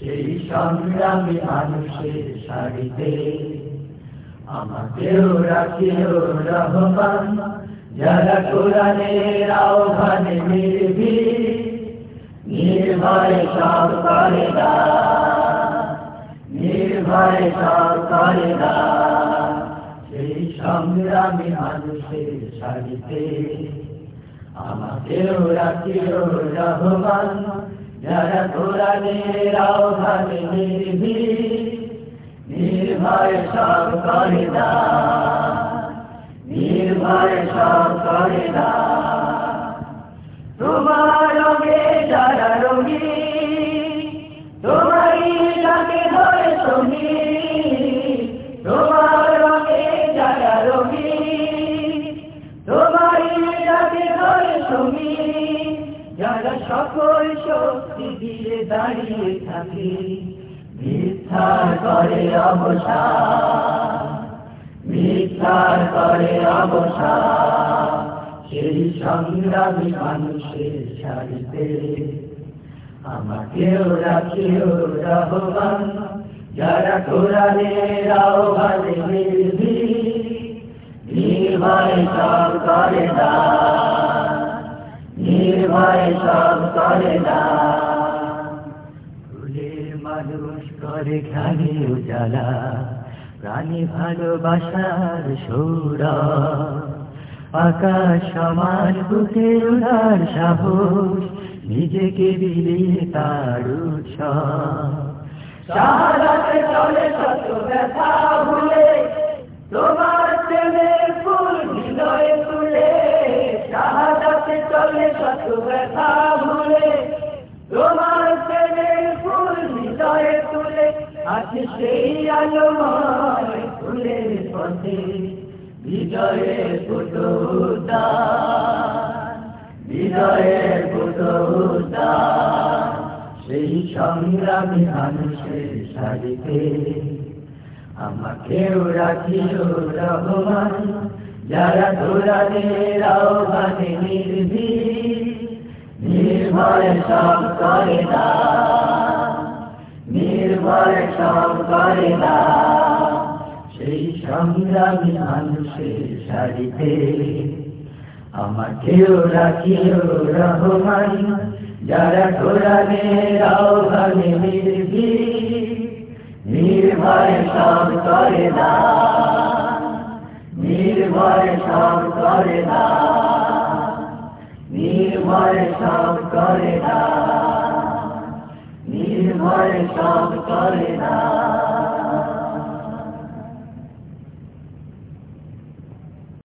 সেই সংগ্রামী মানুষের সারিতে আমাকেও রাখিও রহমান, যারা কোরআনের আহ্বানে নির্ভীক, নির্ভয় সব করে না, নির্ভয় সব করে না। সেই সংগ্রামী মানুষের সারিতে আমাকেও রহমান নির্ভয় সব করে নির্ভয় সব করে না যারা সকল শক্তি দিয়ে দাঁড়িয়ে থাকে। মিথ্যার করে অবসান মিথ্যার করে অবসান সেই সংগ্রামী মানুষের আমাকেও রাখিও যারা নির্ভয় করে না। মানুষ করে ঘানি উজালা প্রাণী ভালোবাসার সৌরা আকাশ সমান বুকের উদার সাহস নিজেকে বিলিয়ে তার শাহাদাতে চলে শত ব্যথা ভুলে আছে সেই আলোময় ফুলের পথে বিজয়ের পুতুদান বিজয়ের পুতুদান সেই সংগ্রামী মানুষের সারিতে আমাকেও রাখিও রহমান, যারা দোরানের আহ্বানে নির্ভীক, নির্ভয় সব করে না সব করে না। সেই সংগ্রামী মানুষের সারিতে আমাকেও রাখিও রহমান, যারা কোরআনের আহ্বানে নির্ভীক নির্ভয় সব করে না। নির্ভয় সব করে না। নির্ভয় সব করে না। নির্ভয় সব করে না